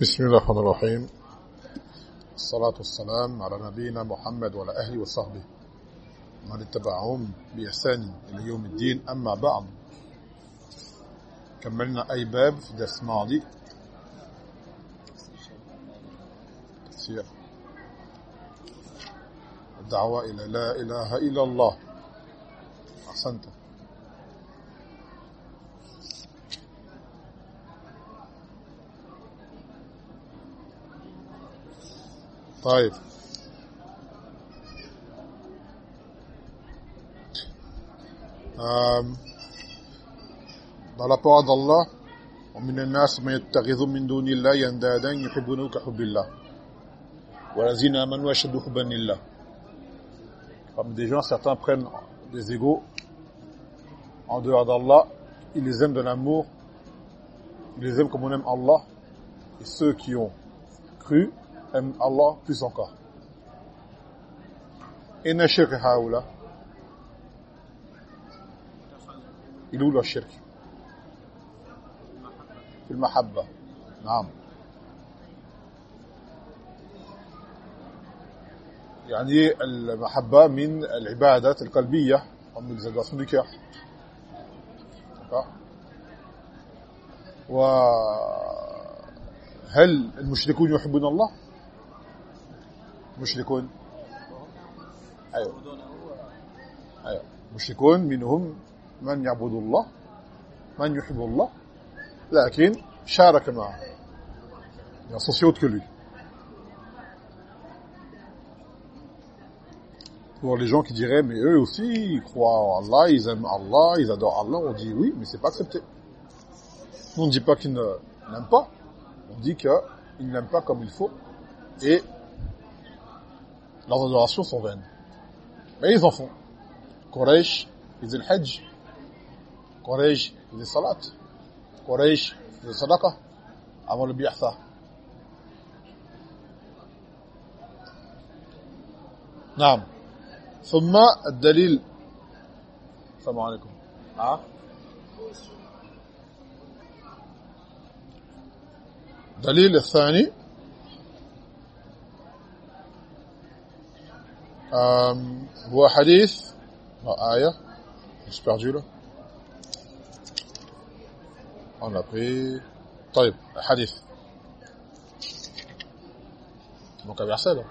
بسم الله الرحمن الرحيم. الصلاة والسلام على نبينا محمد وعلى أهله وصحبه. من اتبعهم بإحسان إلى يوم الدين أما بعد. كملنا أي باب في درس الماضي؟ تفسير. الدعوة إلى لا إله إلا الله. أحسنت طيب euh, dans la parole d'Allah ومن الناس من يتخذ من دون الله اندادا يحبونه كحب الله والذين امنوا اشد حبا لله comme des gens certains prennent des égaux en dehors d'Allah ils les aiment de l'amour ils les aiment comme on aime Allah et ceux qui ont cru aiment Allah plus encore. إن الشرك هؤلاء يقولوا الشرك في المحبة نعم يعني المحبة من العبادات القلبية ومن l'exaltation du cœur. وهل المشركون يحبون الله؟ مشركون ايوه ايوه مشركون منهم من يعبد الله من يحب الله لكن شارك معه il associé autre que lui pour les gens qui diraient mais eux aussi ils croient en Allah ils aiment Allah ils adorent Allah on dit oui mais c'est pas accepté on ne dit pas qu'ils n'aiment pas on dit qu'ils n'aiment pas comme il faut et leurs adorations sont vaines mais ils en font Quraysh ils faisaient le hajj Quraysh ils faisaient salat Quraysh ils faisaient sadaqa avant le bi'atha نعم ثم الدليل السلام عليكم ها الدليل الثاني هو حديث آية j'ai perdu là on a pris طيب حديث donc un verset là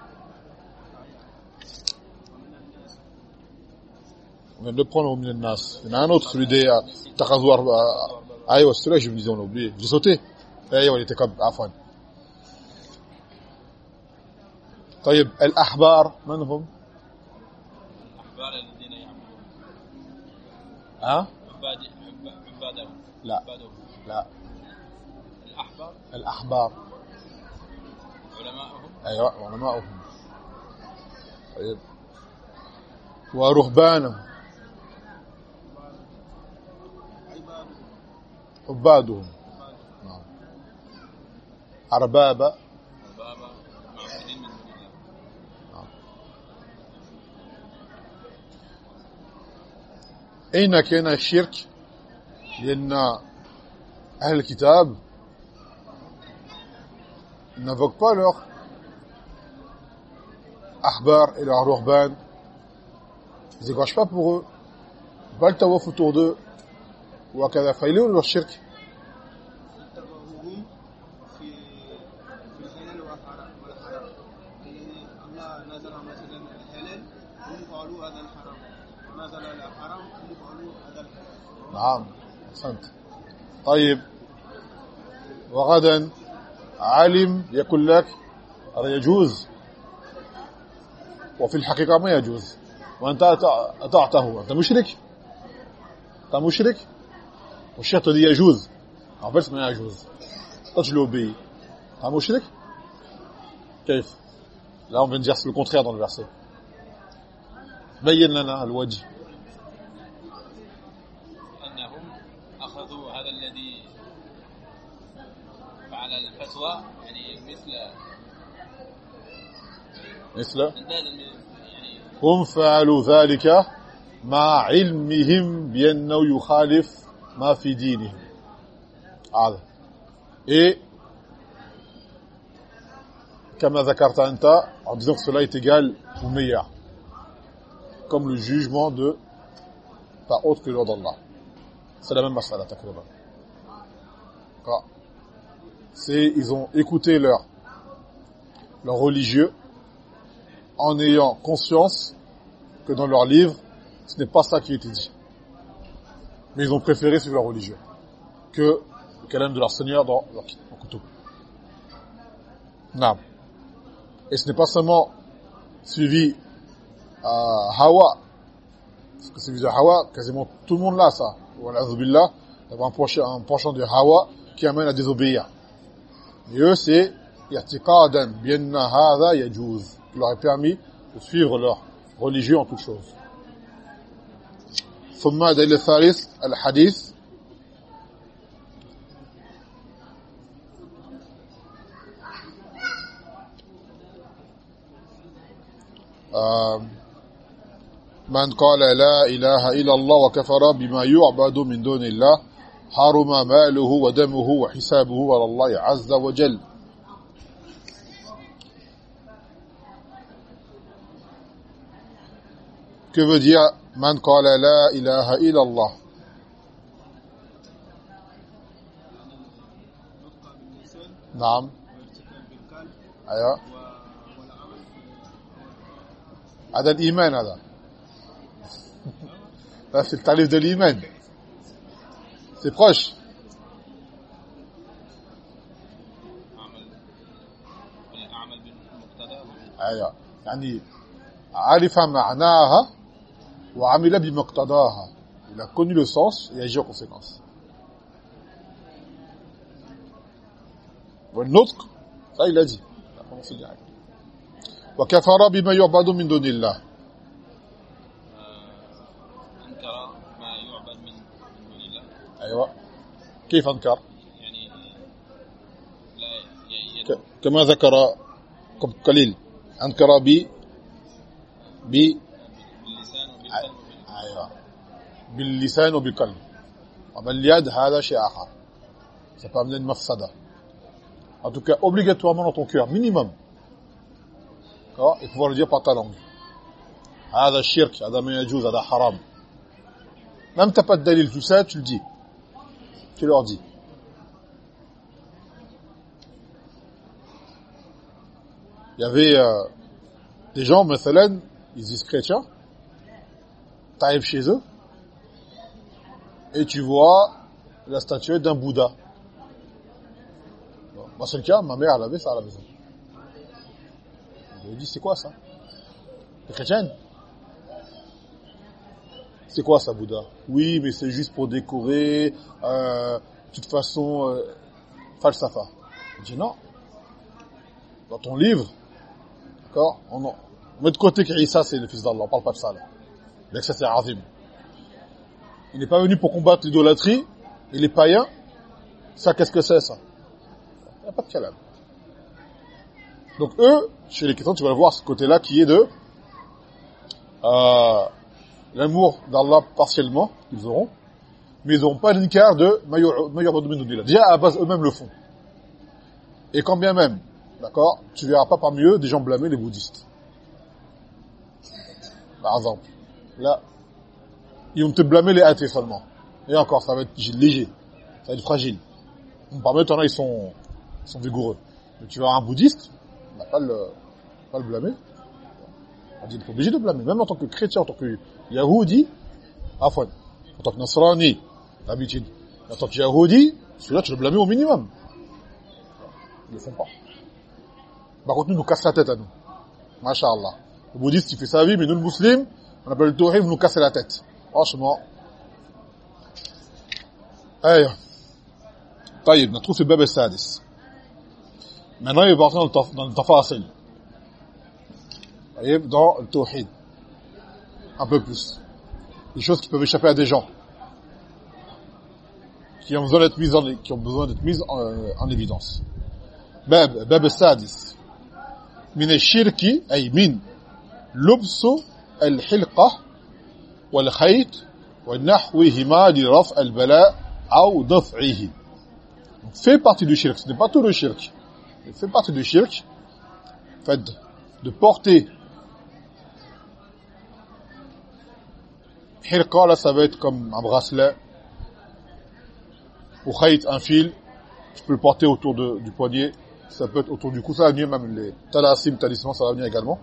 on vient de prendre au milieu de Nas il y en a un autre celui des تخذوا ايوه celui-là je me disais on l'a oublié j'ai sauté ايوه il était comme عفوا طيب الاحبار من هم ها؟ عباد عباد لا. لا. الأحبار؟ الأحبار. علماؤهم؟ أيوة علماؤهم. طيب. ورهبانهم. عبادهم. نعم أربابا اين كان الشرك لان اهل الكتاب n'invoquent pas leur ahbar et leur ruhban ils n'égorgent pas pour eux pas le tawaf autour d'eux وكذا فيلون leur طيب. وغدا عالم يقول لك هذا يجوز. وفي الحقيقة ما يجوز. وأنت أطعته. أنت مشرك؟ أنت مشرك؟ te dit يجوز. fait ما يجوز. tu l'obéis un مشرك؟ كيف؟ là on vient de c'est le contraire بين لنا الوجه. الفتوى يعني مثل مثل أندادا من- يعني هم فعلوا ذلك مع علمهم بأنه يخالف ما في دينهم هذا et kama zakarta anta, en disant que cela est égal ou meilleur. Comme le jugement de pas autre que l'ordre d'Allah. C'est la même masala, takriban. c'est, ils ont écouté leur, leur religieux en ayant conscience que dans leur livre, ce n'est pas ça qui était dit. Mais ils ont préféré suivre leur religieux que le calame de leur Seigneur dans leur couteau. Non. Et ce n'est pas seulement suivi à Hawa, parce que c'est visé à Hawa, quasiment tout le monde l'a ça. Voilà, d'avoir un penchant de Hawa qui amène à désobéir. Et eux, c'est i'tiqadan bianna hadha yajuz, qui leur a permis de suivre leur religion en toutes choses. ثم دليل الثالث الحديث من قال لا إله إلا الله وكفر بما يعبد من دون الله حرم ماله ودمه وحسابه على الله عز وجل Que veut man qala la ilaha illa Allah نعم أيوه هذا الايمان هذا le tarif de l'iman. C'est proche. أيوه. يعني عرف معناها وعمل بمقتضاها. Il a connu le sens et agit en conséquence. والنطق ça il a dit وكفر بما يعبد من دون الله. أيوه كيف انكر يعني لا كما ذكر قليل انكر ب ب أيوه باللسان وبالقلب اما اليد هذا شيء اخر ça peut amener une mafsada en tout cas obligatoirement dans ton cœur minimum d'accord et pouvoir le dire par ta langue هذا الشرك هذا ما يجوز هذا حرام même t'as pas de dalil tout ça tu le dis tu leur dis. Il y avait euh, des gens, Methelen, ils disent chrétiens, t'arrives chez eux, et tu vois la statuette d'un Bouddha. Moi, c'est le cas, ma mère, avait ça à la maison. Je lui ai dit, c'est quoi ça? Les chrétiennes c'est quoi ça, Bouddha? Oui, mais c'est juste pour décorer, euh, de toute façon, euh, falsafa. Je dis non. Dans ton livre, d'accord on, met de côté qu'Issa c'est le fils d'Allah, on parle pas de ça là. Mais ça c'est Azim. Il n'est pas venu pour combattre l'idolâtrie, il est païen. Ça, qu'est-ce que c'est ça? Il n'y a pas de calame. Donc eux, chez les chrétiens, tu vas voir ce côté-là qui est de... Euh, l'amour d'Allah partiellement, ils auront, mais ils n'auront pas l'incar de Déjà, à base, eux-mêmes le font. Et quand bien même, d'accord, tu verras pas parmi eux des gens blâmer les bouddhistes. Par exemple. Là, ils vont te blâmer les athées seulement. Et encore, ça va être léger. Ça va être fragile. Parmi eux, ils sont, ils sont vigoureux. Mais tu verras un bouddhiste, on va pas le, pas le blâmer. On dit, est obligé de blâmer. Même en tant que chrétien, en tant que Yahudi, afwan, en tant que Nasrani, d'habitude, en tant que Yahudi, celui-là, tu le blâmes au minimum. Ils ne le font pas. Par contre, nous, nous casse la tête à nous. Masha'Allah. Le bouddhiste, il fait sa vie, mais nous, le musulman, on appelle le tawhid, nous casser la tête. Franchement. Aïe. طيب ندخل في الباب السادس maintenant il va rentrer dans le tafasil dans le tawhid un peu plus. Des choses qui peuvent échapper à des gens. Qui ont besoin d'être mises en, qui ont besoin d'être mises en, euh, en évidence. باب باب السادس من الشرك أي من لبس الحلقة والخيط ونحوهما لرفع البلاء أو دفعه fait partie du shirk, ce n'est pas tout le shirk. Il fait partie du shirk fait de porter Hirqa, là, ça va être comme un bracelet. Ou khayt, un fil. Tu peux le porter autour de, du poignet. Ça peut être autour du cou. Ça va venir même les talassim, talismans, ça va venir également.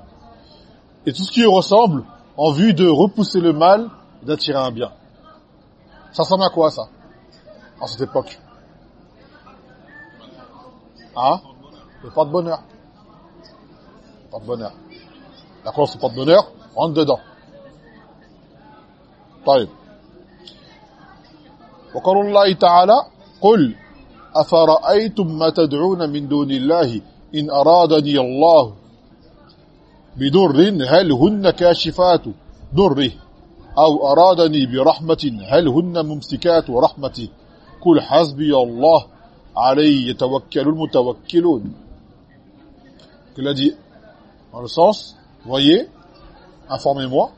Et tout ce qui ressemble en vue de repousser le mal d'attirer un bien. Ça ressemble à quoi, ça? En cette époque Hein Le porte-bonheur. Porte-bonheur. D'accord, ce porte-bonheur, rentre dedans. طيب. وقال الله تعالى قل أفرأيتم ما تدعون من دون الله إن أرادني الله بضر هل هن كاشفات ضره أو أرادني برحمة هل هن ممسكات رحمته قل حسبي الله عليه يتوكل المتوكلون. Qu'il a dit dans le sens voyez informez-moi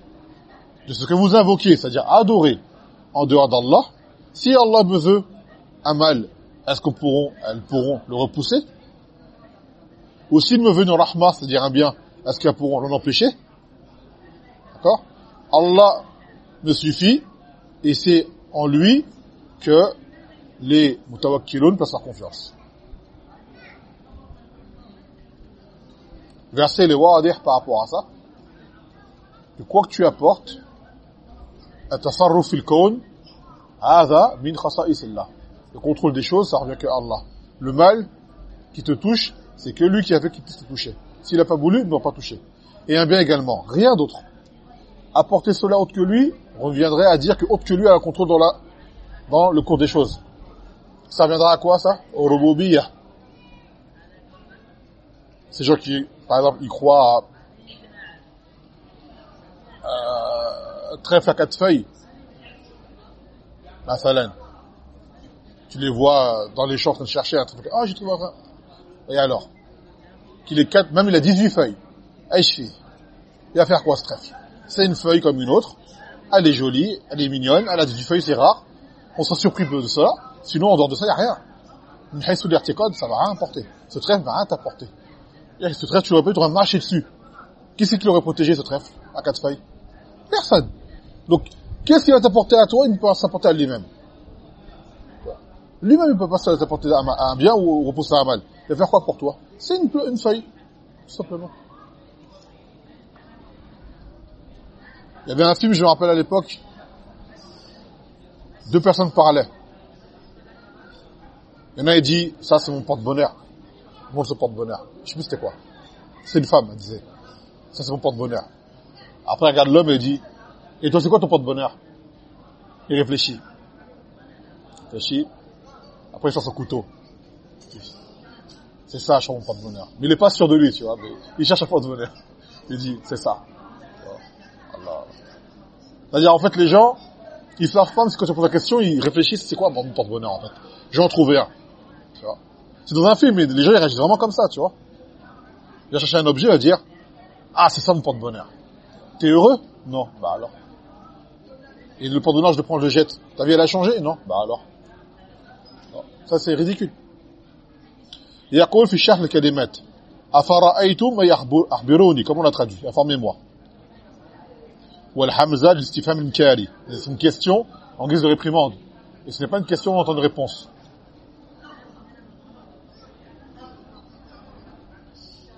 de ce que vous invoquez, c'est-à-dire adorer en dehors d'Allah, si Allah me veut un mal, est-ce qu'elles pourront, elles pourront le repousser? Ou s'il me veut une rahma, c'est-à-dire un bien, est-ce qu'elles pourront l'en empêcher? D'accord? Allah me suffit et c'est en lui que les mutawakkiloun peuvent faire confiance. Verset les wadir par rapport à ça. Que quoi que tu apportes, le contrôle des choses, ça revient que Allah. Le mal qui te touche, c'est que lui qui a fait qu'il puisse te toucher. S'il n'a pas voulu, il ne pas toucher. Et un bien également, rien d'autre. Apporter cela autre que lui reviendrait à dire que autre que lui a un contrôle dans, la, dans le cours des choses. Ça reviendra à quoi ça? Au rububiyya. Ces gens qui, par exemple, ils croient à euh, trèfle à quatre feuilles, la salène. Tu les vois dans les champs en train de chercher un truc. Ah, j'ai trouvé un... Et alors? Qu'il est quatre, même il a 18 feuilles. Aïchi. Il va faire quoi ce trèfle? C'est une feuille comme une autre. Elle est jolie, elle est mignonne, elle a 18 feuilles, c'est rare. On sera surpris de cela. Sinon, en dehors de ça, il n'y a rien. Une haïs code, ça va rien apporter. Ce trèfle va rien t'apporter. Ce trèfle, tu l'aurais pu, tu aurais marché dessus. Qui c'est qui l'aurait protégé, ce trèfle, à quatre feuilles? Personne. Donc, qu'est-ce qu'il va t'apporter à toi? Il ne peut pas s'apporter à lui-même. Lui-même, il ne peut pas s'apporter à un bien ou repousser à un mal. Il va faire quoi pour toi? C'est une, une feuille, tout simplement. Il y avait un film, je me rappelle à l'époque, deux personnes parlaient. Il y en a, il dit, ça c'est mon porte-bonheur. Mon ce porte-bonheur. Je sais plus c'était quoi. C'est une femme, elle disait. Ça c'est mon porte-bonheur. Après, regarde l'homme et dit, et toi, c'est quoi ton porte-bonheur? Il réfléchit. Il réfléchit. Après, il sort son couteau. C'est ça, je mon porte-bonheur. Mais il n'est pas sûr de lui, tu vois. Il cherche un porte-bonheur. Il dit, c'est ça. C'est-à-dire, en fait, les gens, ils savent pas, mais quand tu poses la question, ils réfléchissent, c'est quoi mon porte-bonheur, en fait? J'en trouver un. C'est dans un film, mais les gens, ils réagissent vraiment comme ça, tu vois. Il va chercher un objet, il va dire, ah, c'est ça mon porte-bonheur. T'es heureux? Non. Bah alors. Et le porte-bonheur, je le prends, je le jette. Ta vie, elle a changé Non Bah alors. Ça, c'est ridicule. يقول في الشرح الكلمات أفرأيتم ما يخبروني comme on l'a traduit informez-moi والحمزة الاستفهام الإنكاري c'est une question en guise de réprimande et ce n'est pas une question en temps de réponse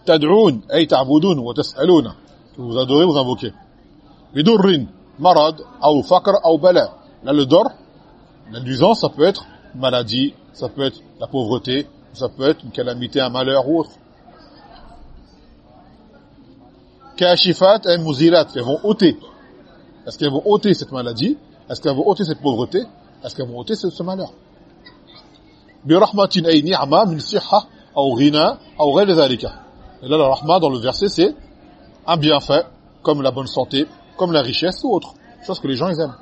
تدعون أي تعبدون وتسألون vous adorez vous invoquez بدر marad ou faqr ou bala là le dor la nuisance ça peut être maladie ça peut être la pauvreté, ça peut être une calamité, un malheur ou autre. Kashifat et muzilat, elles vont ôter. Est-ce qu'elles vont ôter cette maladie? Est-ce qu'elles vont ôter cette pauvreté? Est-ce qu'elles vont ôter ce, malheur? Ay ni'ma min sihha ou ghina ou ghayr. Et là, la rahma dans le verset, c'est un bienfait, comme la bonne santé, comme la richesse ou autre. Chose que les gens ils aiment.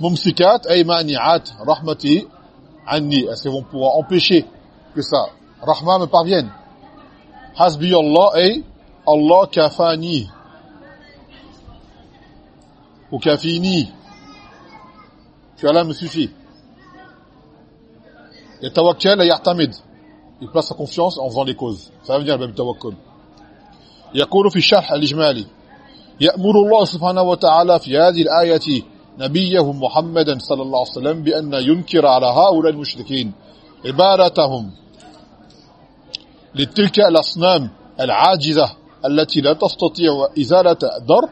Mumsikat ay mani'at rahmati anni. Est-ce qu'ils vont pouvoir empêcher que ça, rahma me parvienne Hasbi Allah ay Allah kafani. Ou kafini. Que Allah me suffit. Et tawakkal et yahtamid. il place sa confiance en faisant les causes. Ça va venir le même tawakkul. يقول في الشرح الإجمالي يأمر الله سبحانه وتعالى في هذه الآية نبيه محمدا صلى الله عليه وسلم بأن ينكر على هؤلاء المشركين عبارتهم لتلك الأصنام العاجزة التي لا تستطيع إزالة ضر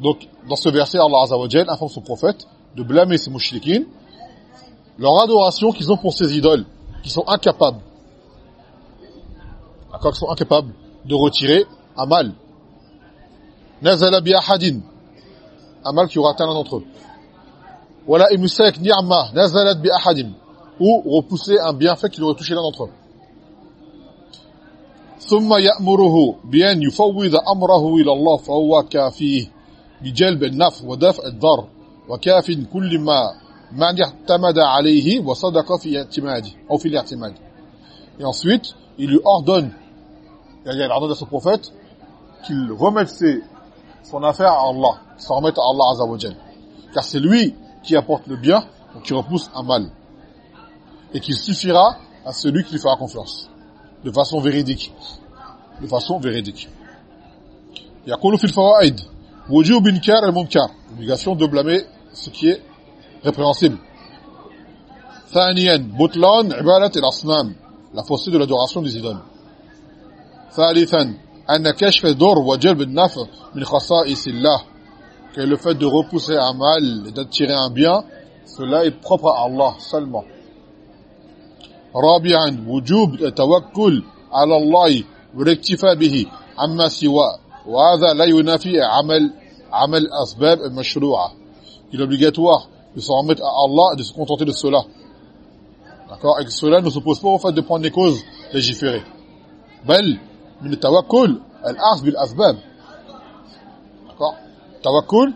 Donc, dans ce verset, Allah Azza wa Jal informe son prophète de blâmer ces mouchriquines, leur adoration qu'ils ont pour ces idoles, qui sont incapables, d'accord, qui sont incapables de retirer un mal. Nazala bi ahadin, un mal qui aura atteint l'un d'entre eux. Wala imusak ni'ma, nazalat bi ahadin, ou repousser un bienfait qui aurait touché l'un d'entre eux. ثم يأمره بأن يفوض أمره إلى الله فهو كافيه بجلب النفع ودفع الضر وكاف كل ما من اعتمد عليه وصدق في اعتماده أو في الاعتماد et ensuite il lui ordonne il ordonne à son prophète qu'il remette ses, son affaire à Allah qu'il s'en remette à Allah Azza wa Jal car c'est lui qui apporte le bien ou qui repousse un mal et qu'il suffira à celui qui lui fera confiance de façon véridique de façon véridique يقول في الفوائد وجوب انكار المنكر obligation de blâmer ce qui est répréhensible ثانيا بطلان عبادة الأصنام la fausseté de l'adoration des idoles ثالثا أن كشف الضر وجلب النفع من خصائص الله que le fait de repousser un mal et d'attirer un bien cela est propre à Allah seulement رابعا وجوب التوكل على الله والاكتفاء به عما سواه وهذا لا ينافي عمل عمل الاسباب المشروعه il est obligatoire de s'en remettre à Allah et de se contenter de cela d'accord et que cela ne s'oppose pas au fait de prendre les causes légiférées بل من التوكل الاخذ بالاسباب d'accord tawakkul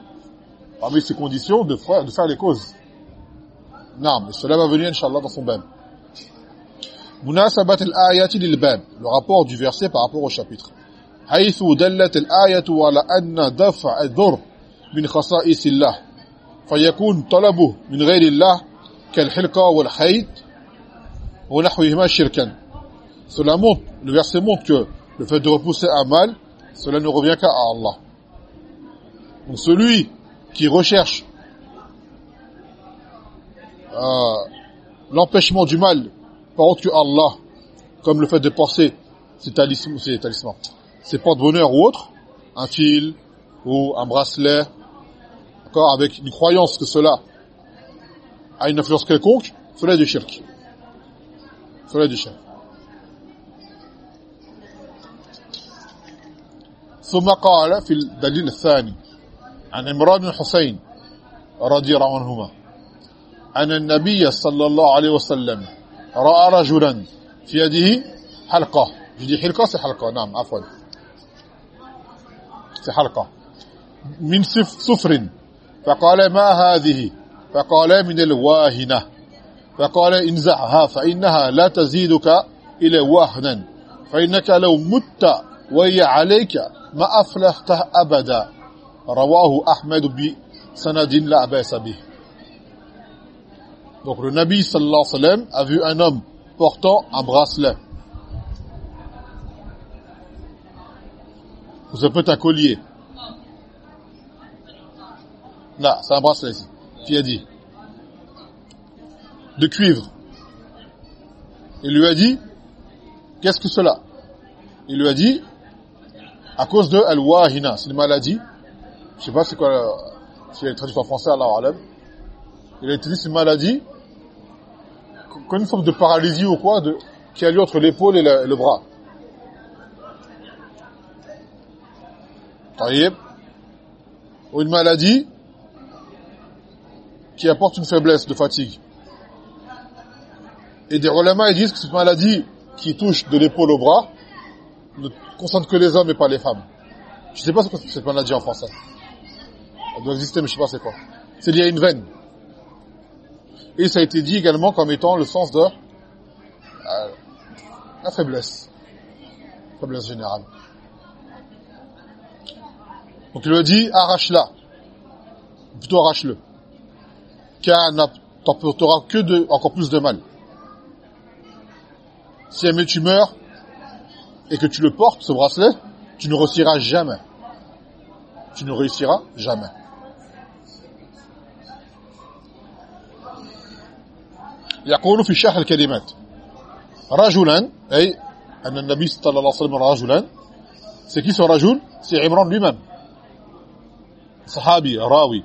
parmi ces conditions de faire de faire les causes نعم cela va venir inchallah dans son bab مناسبة الآيات للباب le rapport du verset par rapport au chapitre حيث دلت الآية على أن دفع الضر من خصائص الله فيكون طلبه من غير الله كالحلقة والحيد ونحوهما شركا cela montre le verset montre que le fait de repousser un mal cela ne revient qu'à Allah donc celui qui recherche euh, l'empêchement du mal par autre que Allah, comme le fait de porter ses talismans, ses talismans, ses porte-bonheur ou autre, un fil ou un bracelet, d'accord, avec une croyance que cela a une influence quelconque, cela est du shirk. Cela est du shirk. ثم قال في الدليل الثاني عن عمران بن حسين رضي الله عنهما أن النبي صلى الله عليه وسلم رأى رجلا في يده حلقة dis حلقة c'est حلقة نعم عفوا. c'est حلقة. من صفر. فقال ما هذه؟ فقال من الواهنة. فقال انزعها فإنها لا تزيدك إلى وهنا فإنك لو مت وهي عليك ما أفلحت أبدا رواه أحمد بسند لا بأس به Donc le Nabi sallallahu alayhi wa sallam a vu un homme portant un bracelet. Ou ça peut être un collier. Là, c'est un bracelet ici. Qui a dit De cuivre. Il lui a dit Qu'est-ce que cela Il lui a dit à cause de al-wahina, c'est une maladie. Je sais pas c'est quoi si elle est traduite en français Allah alam. Il a été dit c'est une maladie comme une forme de paralysie ou quoi de, qui a lieu entre l'épaule et, le, bras. Ou une maladie qui apporte une faiblesse de fatigue. Et des ulama ils disent que cette maladie qui touche de l'épaule au bras concerne que les hommes et pas les femmes. Je sais pas ce que cette maladie en français. Elle doit exister, mais je sais pas c'est quoi. C'est lié à une veine. Et ça a été dit également comme étant le sens de euh, la faiblesse. Faiblesse générale. Donc il lui a dit, arrache-la. Plutôt arrache-le. Car t'emportera que de, encore plus de mal. si jamais tu meurs et que tu le portes, ce bracelet, tu ne réussiras jamais. Tu ne réussiras jamais. يقول في شرح الكلمات رجلا أي أن النبي صلى الله عليه وسلم رجلا c'est qui ce rajul c'est Imran lui-même صحابي راوي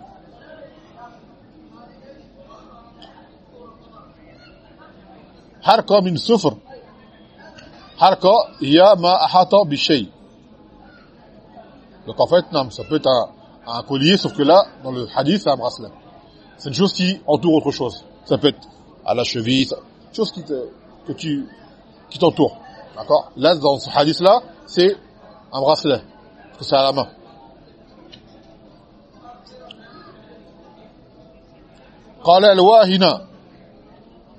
حركة من صفر حركة هي ما أحاط بالشيء donc en fait non, ça peut être un, un collier sauf que là dans le hadith c'est un bracelet c'est une chose qui entoure autre chose ça peut être à la cheville une chose qui te, que tu qui t'entoure d'accord là dans ce hadith là c'est un bracelet parce que c'est à la main قال الواهنة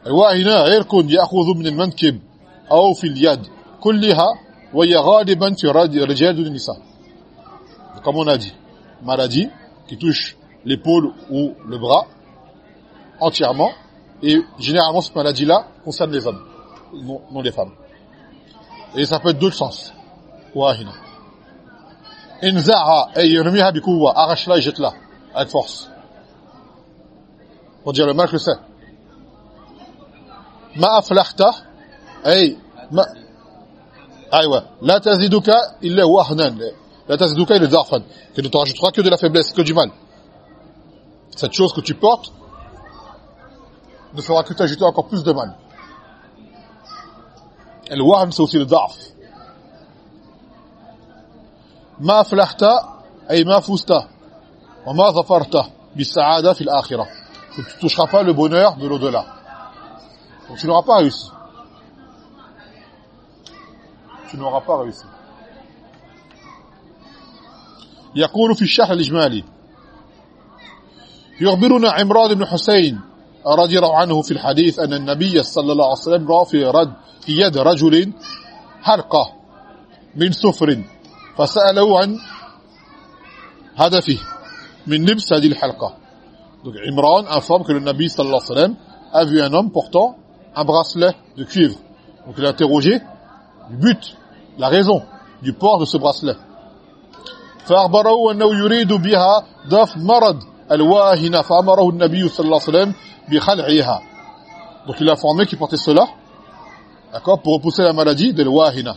الواهنة عرق يأخذ من المنكب أو في اليد كلها وهي غالبا في رجال النساء comme on a dit maladie qui touche l'épaule ou le bras entièrement et généralement cette maladie là concerne les hommes non, non les femmes et ça peut être d'autres sens wahina inzaha ay yarmiha bi quwwa arrache-la et jette-la avec force pour dire le mal que c'est ما أفلحت أي ما أيوة لا تزيدك إلا وهنا لا تزيدك إلا ضعفا que ne te rajoutera que de la faiblesse que du mal cette chose que tu portes ne fera que t'ajouter encore plus de mal et le wahn c'est aussi le ضعف ما أفلحت أي ما فزت وما ظفرت بالسعادة في الآخرة que tu toucheras pas le bonheur de l'au-delà donc tu n'auras pas réussi. Tu n'auras pas réussi. يقول في الشرح الإجمالي يخبرنا عمران بن حسين رضي الله عنه في الحديث أن النبي صلى الله عليه وسلم رأى في, رد في يد رجل حلقة من سفر فسأله عن هدفه من لبس هذه الحلقة Donc Imran informe que le Nabi sallallahu alayhi wa sallam a vu un homme portant un bracelet de cuivre. Donc il a interrogé le but, la raison du port de ce bracelet. فأخبره أنه يريد بها دفع مرض الواهنة فأمره النبي صلى الله عليه وسلم بخلعها. Donc il a informé qu'il portait cela, d'accord, pour repousser la maladie de l'wahina.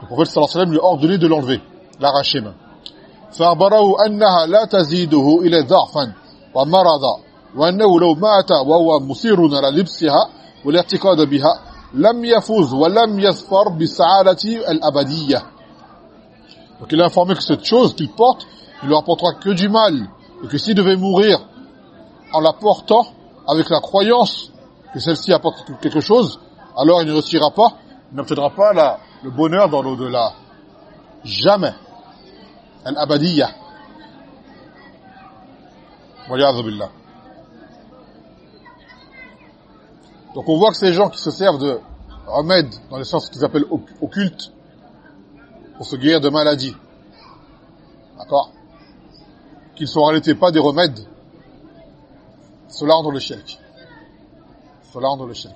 Le prophète صلى الله عليه وسلم lui a ordonné de l'enlever, l'arracher même. فأخبره أنها لا تزيده إلى ضعفا ومرضا وأنه لو مات وهو مصير على لبسها والاعتقاد بها lam yasfar. Donc il a informé que cette chose qu'il porte ne lui apportera que du mal et que s'il devait mourir en la portant avec la croyance que celle-ci apporte quelque chose, alors il ne réussira pas, il n'obtiendra pas le bonheur dans l'au-delà. Jamais. Al-abadiyya. Wa billah. Donc on voit que ces gens qui se servent de remèdes dans le sens qu'ils appellent occultes pour se guérir de maladies, d'accord Qu'ils sont en réalité pas des remèdes, cela entre le shirk. Cela entre le shirk.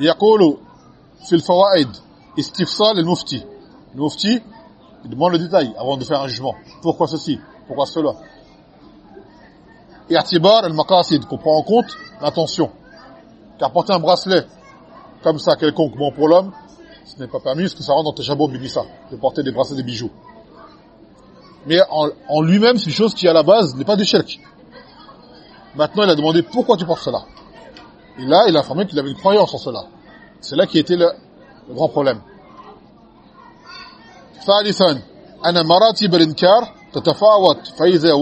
يقول في الفوائد استفصال المفتي المفتي il demande le détail avant de faire un jugement pourquoi ceci pourquoi cela i'tibar al-maqasid qu'on prend en compte l'intention car porter un bracelet comme ça quelconque bon pour l'homme ce n'est pas permis parce que ça rentre dans tes chapeaux binissa de porter des bracelets des bijoux mais en, en lui-même c'est une chose qui à la base n'est pas du shirk maintenant il a demandé pourquoi tu portes cela et là il a informé qu'il avait une croyance en cela c'est là qui était le, le grand problème ثالثا أن مراتب الإنكار تتفاوت فإذا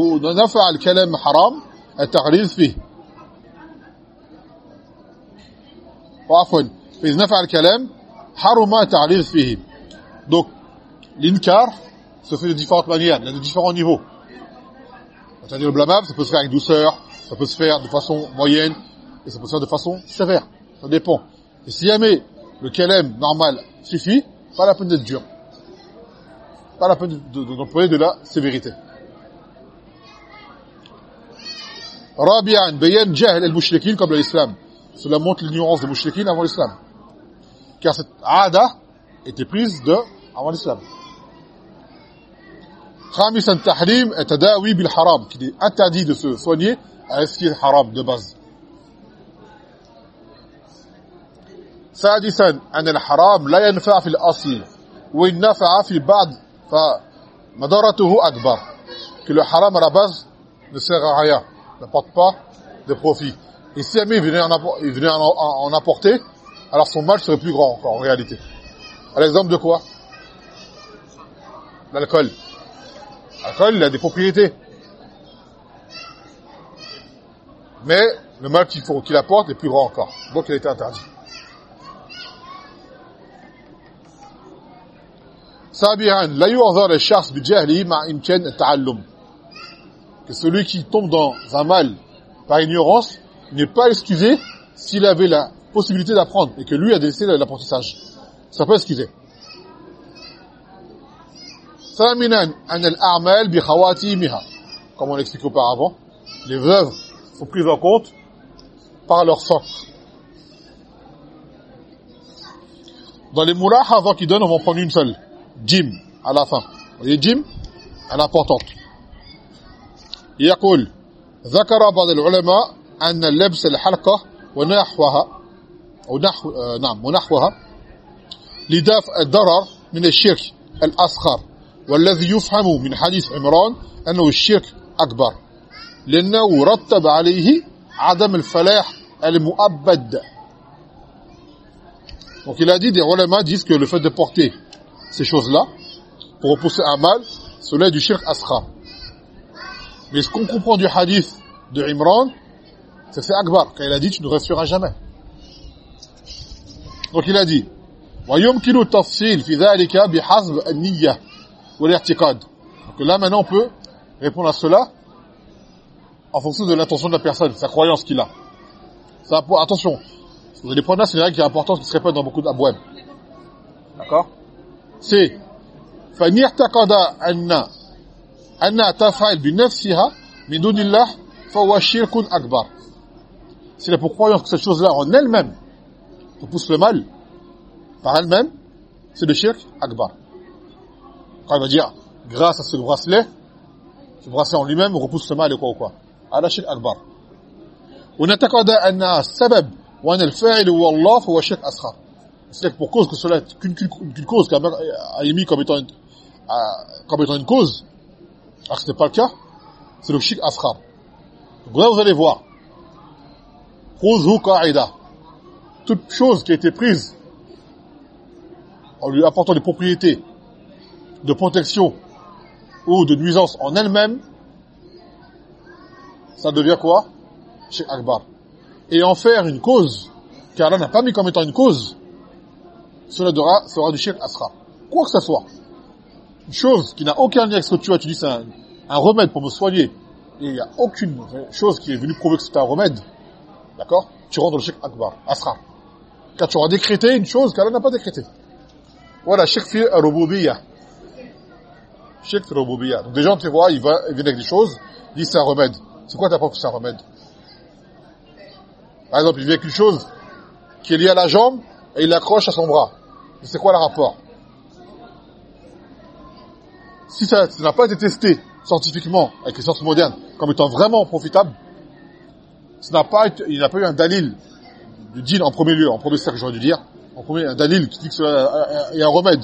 نفع الكلام حرام التغليظ فيه وعفوا فإذا نفع الكلام حرم التغليظ فيه donc l'inkar se fait de différentes manières, de différents niveaux. C'est-à-dire le blâmable, ça peut se faire avec douceur, ça peut se faire de façon moyenne, et ça peut se faire de façon sévère. Ça dépend. Et si jamais le kalem normal suffit, pas la peine d'être dur. Pas la peine d'employer de, de, de la sévérité. رابعا بيان جهل المشركين قبل الإسلام cela montre l'ignorance des mouchriquines avant l'islam. Car cette ada était prise de avant l'islam. خامسا تحريم التداوي بالحرام qui est interdit de se soigner à ce qui est haram de base سادسا أن الحرام لا ينفع في الأصل وإن نفع في بعض فمضرته أكبر que le haram à la base ne sert à rien n'apporte pas de profit et si jamais il venait en, appor- il venait en, en- en apporter alors son mal serait plus grand encore en réalité à l'exemple de quoi l'alcool L'alcool, il a des propriétés. Mais le mal qu'il faut- qu'il apporte est plus grand encore. Donc il a été interdit. سابعا لا يعذر الشخص بجهله مع إمكان التعلم que celui qui tombe dans un mal par ignorance n'est pas excusé s'il avait la possibilité d'apprendre et que lui a décidé l'apprentissage. Ça peut excuser. ثامنا أن الأعمال بخواتيمها comme on l'expliquait auparavant les œuvres sont prises en compte par leur fin dans les mulahazas qui donnent on va prendre une seule jim à la fin vous voyez jim elle est importante يقول ذكر بعض العلماء أن لبس الحلقة ونحوها أو نحو آه نعم ونحوها لدفع الضرر من الشرك الأصغر والذي يفهم من حديث عمران أنه الشرك أكبر لأنه رتب عليه عدم الفلاح المؤبد Donc il a dit, des ulama disent que le fait de porter ces choses-là, pour repousser un mal, cela est du shirk asra. Mais ce qu'on comprend du hadith de Imran, c'est que c'est Akbar, quand il a dit, tu ne resteras jamais. Donc il a dit, ويمكن التفصيل في ذلك بحسب النية والاعتقاد. Donc là maintenant on peut répondre à cela en fonction de l'intention de la personne, sa croyance qu'il a. Ça, pour- attention, vous allez prendre là, c'est une règle qui est importante qui se répète dans beaucoup d'abouab. D'accord C'est فإن اعتقد أن أنها تفعل بنفسها من دون الله فهو شرك أكبر. S'il a pour croyance que cette chose-là en elle-même repousse le mal, par elle-même, c'est le shirk akbar. Quand il va dire, grâce à ce bracelet, ce bracelet en lui-même repousse le mal et quoi ou quoi. هذا شرك أكبر. ونعتقد أنها السبب وأن الفاعل هو الله فهو شرك أصغر. C'est-à-dire que pour cause que cela est qu'une qu'une- qu'une cause qu'Allah a émis comme étant une, à- comme étant une cause, alors que ce n'est pas le cas, c'est le shirk asghar. Donc là, vous allez voir. toute chose qui a été prise en lui apportant des propriétés de protection ou de nuisance en elle-même, ça devient quoi? Chez Akbar. Et en faire une cause, car Allah n'a pas mis comme étant une cause, cela sera du shirk asra. Quoi que ce soit. Une chose qui n'a aucun lien avec ce que tu as, tu dis c'est un remède pour me soigner, et il n'y a aucune chose qui est venue prouver que c'est un remède, d'accord Tu rentres dans le shirk akbar, asra. Car tu auras décrété une chose qu'Allah n'a pas décrété. Voilà, shirk fi rububiyya. Shirk fi rububiyya. Donc des gens, tu vois, ils, ils viennent avec des choses, ils disent c'est un remède. C'est quoi ta que c'est un remède? Par exemple, il vient avec une chose qui est liée à la jambe et il l'accroche à son bras. C'est quoi le rapport? Si ça n'a pas été testé scientifiquement avec les sciences modernes comme étant vraiment profitable, ça n'a pas été- il n'a pas eu un dalil du djinn en premier lieu, en premier cercle j'aurais dû dire, en premier un dalil qui dit que cela est un remède,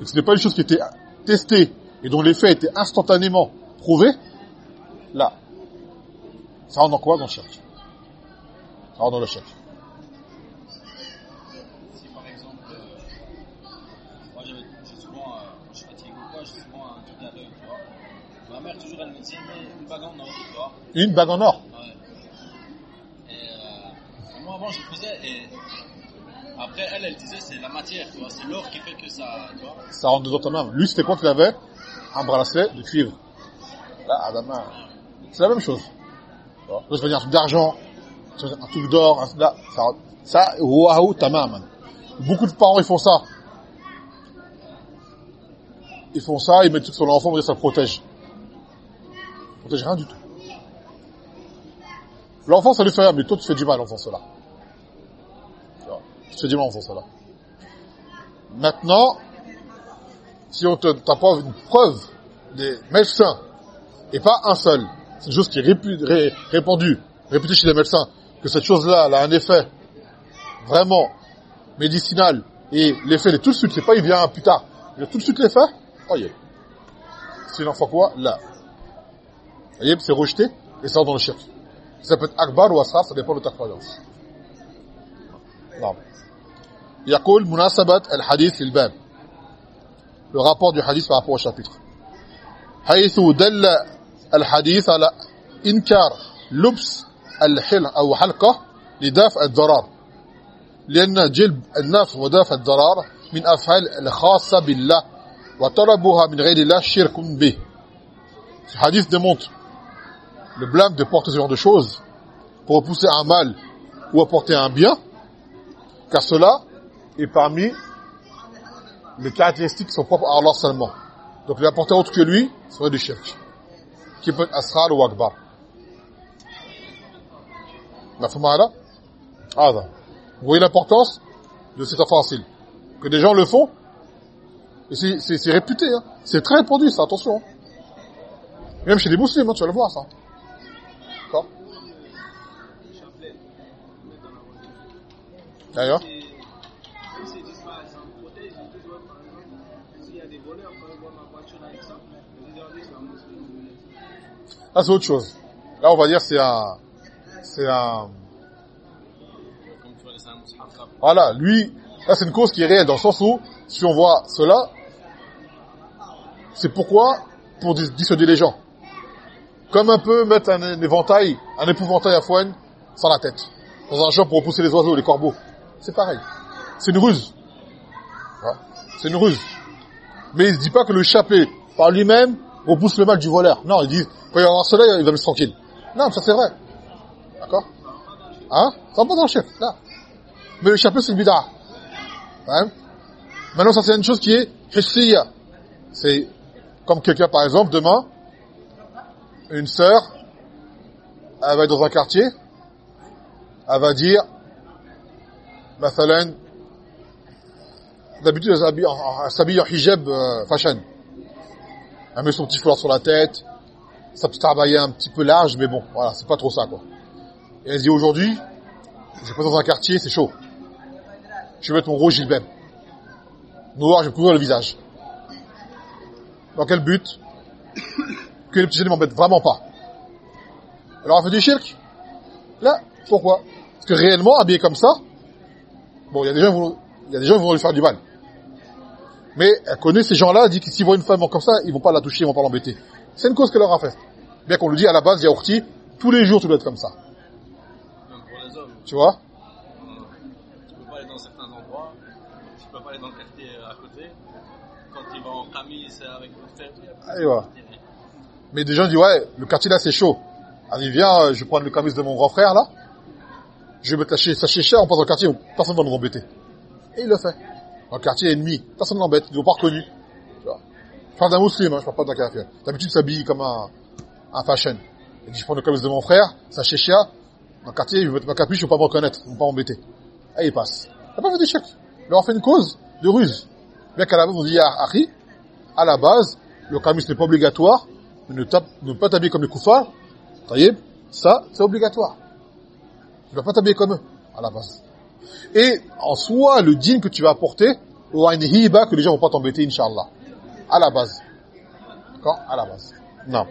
et que ce n'est pas une chose qui était testée et dont l'effet était instantanément prouvé, là, ça rentre dans quoi Dans le chèque. Ça rentre dans le chèque. Si par exemple, euh, moi j'ai souvent, euh, je suis fatigué ou quoi, j'ai souvent un truc à l'œil, tu vois. Ma mère toujours elle me disait, mais une bague en or, tu vois. Une bague en or? Avant je faisais et après elle, elle disait c'est la matière, tu c'est l'or qui fait que ça, ça rentre dedans ta main. Lui, c'était quoi qu'il avait? Un bracelet de cuivre. Là, à la main. C'est la même chose. Je veux dire un truc d'argent, un truc d'or, un- là, ça, waouh, ta main. Beaucoup de parents, ils font ça. Ils font ça, ils mettent tout sur l'enfant, ça protège. Ça protège rien du tout. L'enfant, ça lui fait rien, mais toi, tu fais du mal, l'enfant, cela. Je te dis dans ce sens-là. Maintenant, si on te t'apporte une preuve des médecins, et pas un seul, c'est une chose qui est répandue, chez les médecins, que cette chose-là a un effet vraiment médicinal, et l'effet est tout de suite, c'est pas il vient plus tard, il a tout de suite l'effet, voyez. C'est une fois quoi Là. voyez, c'est rejeté, et ça dans le shirk. Ça peut être akbar ou asrar, ça dépend de ta croyance. Non. يقول مناسبة الحديث للباب le rapport du hadith par rapport au حيث دل الحديث على إنكار لبس الحل أو حلقة لدافع الضرر لأن جلب النفع ودافع الضرر من أفعال الخاصة بالله وطلبها من غير الله شرك به. Ce hadith démontre le blâme de porter ce genre de choses pour repousser un mal ou apporter un bien, Car cela est parmi les caractéristiques qui sont propres à Allah seulement. Donc lui apporter autre que lui serait du shirk. Qui peut être asrar ou akbar. Vous voyez l'importance de cette facile. Que des gens le font. Et c'est réputé. Hein. C'est très répandu, ça, attention. Même chez les musulmans, tu vas le voir, ça. D'accord? Musulman. Là, c'est autre chose. Là, on va dire c'est un... C'est un... Voilà, lui, là, c'est une cause qui est réelle, dans le sens où, si on voit cela, c'est pourquoi Pour dis- dissuader les gens. Comme un peu mettre un, un éventail, un épouvantail à foine, sans la tête. Dans un champ pour repousser les oiseaux, les corbeaux. C'est pareil. C'est une ruse. Voilà. C'est une ruse. Mais il ne dit pas que le chapelet, par lui-même, repousse le mal du voleur. Non, il dit, quand il va avoir cela, il va me tranquille. Non, ça c'est vrai. D'accord? Hein? Dans le chef, là. Mais le chapelet, c'est une bid'a. Hein Maintenant, ça c'est une chose qui est hissiya. C'est comme quelqu'un, par exemple, demain, une sœur, elle va être dans un quartier, elle va dire, مثلا, d'habitude, elle s'habille en- elle s'habille en hijab euh, fashion. Elle met son petit foulard sur la tête, sa petite abaya un petit peu large, mais bon, voilà, c'est pas trop ça, quoi. Et elle se dit, aujourd'hui, je passe dans un quartier, c'est chaud. Je vais mettre mon gros gilbert. Noir, je vais couvrir le visage. Dans quel but Que les petits jeunes ne m'embêtent vraiment pas. Alors on fait du shirk Là, pourquoi Parce que réellement, habillé comme ça, bon, il y a des gens qui vont, il y a des gens qui vont lui faire du mal. Mais elle connaît ces gens-là, elle dit que s'ils voient une femme comme ça, ils vont pas la toucher, ils vont pas l'embêter. C'est une cause qu'elle leur a fait. Bien qu'on le dit à la base, il y a Urti, tous les jours tu dois être comme ça. Même pour les hommes. Tu vois? Tu peux pas aller dans certains endroits. Tu peux pas aller dans le quartier à côté. Quand il va en camis avec le frère. Et voilà. Mais des gens disent, ouais, le quartier là c'est chaud. Dit, viens, euh, je vais prendre le camis de mon grand frère là. Je vais mettre sa cher, on passe dans le quartier, personne ne va nous embêter. Et il le fait. Dans le quartier ennemi, personne ne l'embête, ils ne l'ont pas reconnu. Je parle d'un musulman, hein, je parle pas d'un kafir. D'habitude, il s'habille comme un, un fashion. Il dit, je prends le camis de mon frère, sa chéchia, dans le quartier, je vais mettre ma capuche, je ne vais pas me reconnaître, ils ne vont pas m'embêter. Et il passe. Il n'a pas fait d'échec. Il leur a fait une cause de ruse. Bien qu'à la base, on dit, ah, à la base, le camis n'est pas obligatoire, mais ne, tape, ne pas t'habiller comme les koufars, ça, c'est obligatoire. Tu dois pas t'habiller comme eux, à la base. Et, en soi, le dîme que tu vas apporter, aura une hiba que les gens vont pas t'embêter, Inch'Allah. À la base. D'accord À la base. Non?